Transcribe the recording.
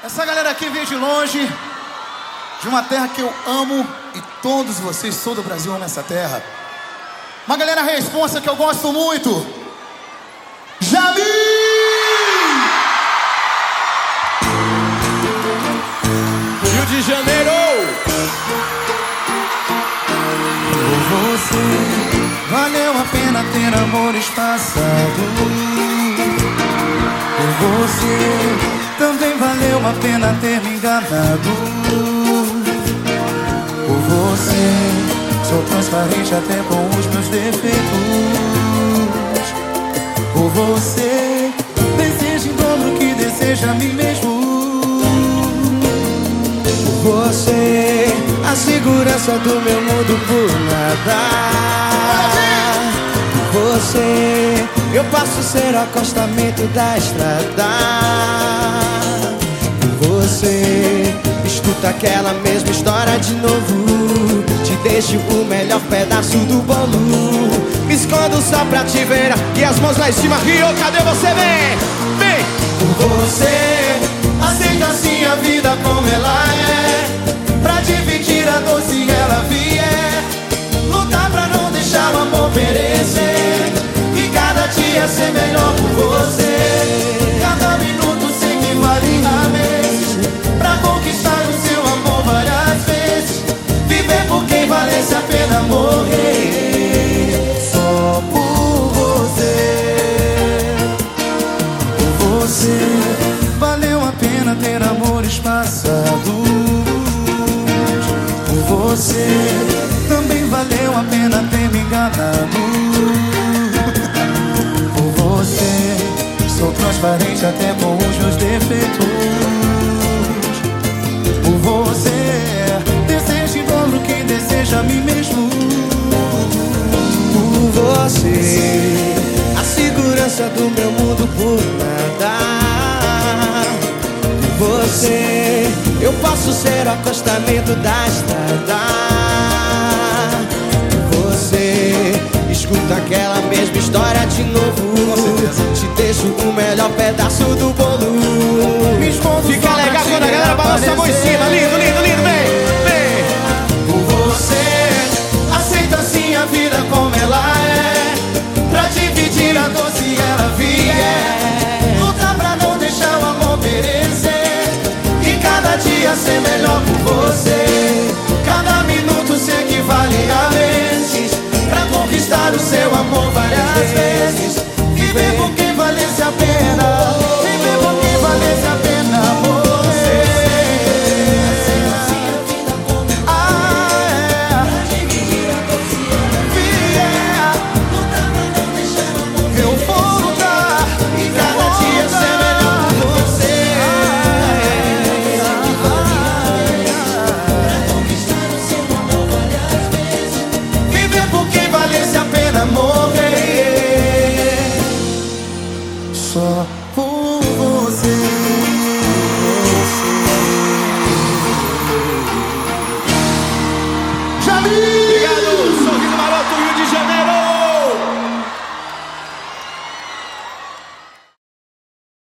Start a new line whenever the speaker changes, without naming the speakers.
Essa galera aqui veio de longe, de uma terra que eu amo e todos vocês, todo o Brasil ama essa terra. Uma galera responsa que eu gosto muito. Jamil!
Rio de Janeiro!
Por você, valeu a pena ter amores passados. Por você, também valeu a pena ter me enganado. Por você Sou transparente até com os meus defeitos. Por você Desejo em dobro que deseja a mim mesmo. Por você A segurança do meu mundo por nada. Você Eu passo a ser o acostamento da estrada Você. Escuta aquela mesma história de novo. Te deixo o melhor pedaço do bolo. Me escondo só pra te ver. E as mãos lá em cima, Rio, cadê você? Vem, vem. Por você você Também valeu a pena ter me enganado transparente até com os meus defeitos. Por você, desejo em dobro quem deseja a mim mesmo. Por você, a segurança do meu mundo por nada. Por você, eu posso ser o acostamento da estrada. História de novo. Te deixo o melhor pedaço do bolo.
Fica legal quando a galera balança a mão em cima. Lindo, lindo, lindo, vem, vem.
Por você, aceita assim a vida como ela é. Pra dividir a dor se ela vier. Luta pra não deixar o amor perecer. E cada dia ser melhor por você.